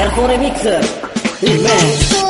Herfo Remixer Remix Herfo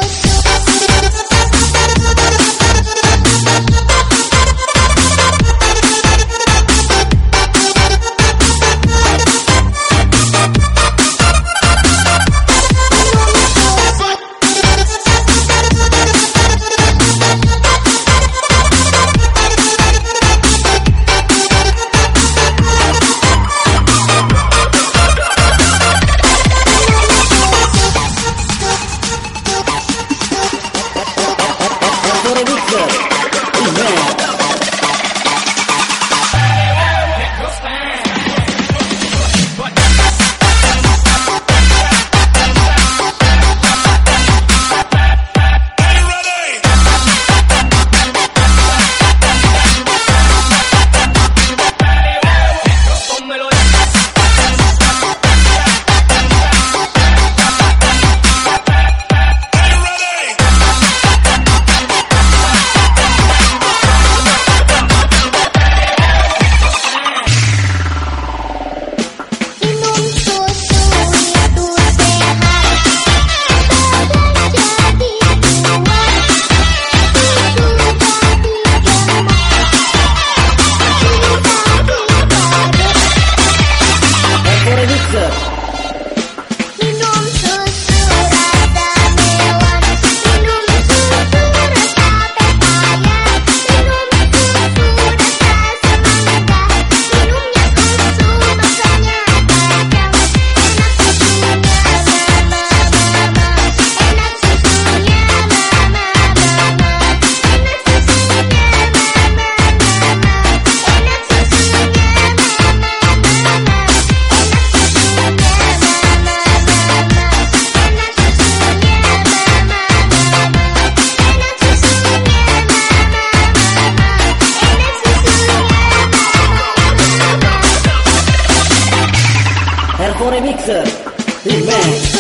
mama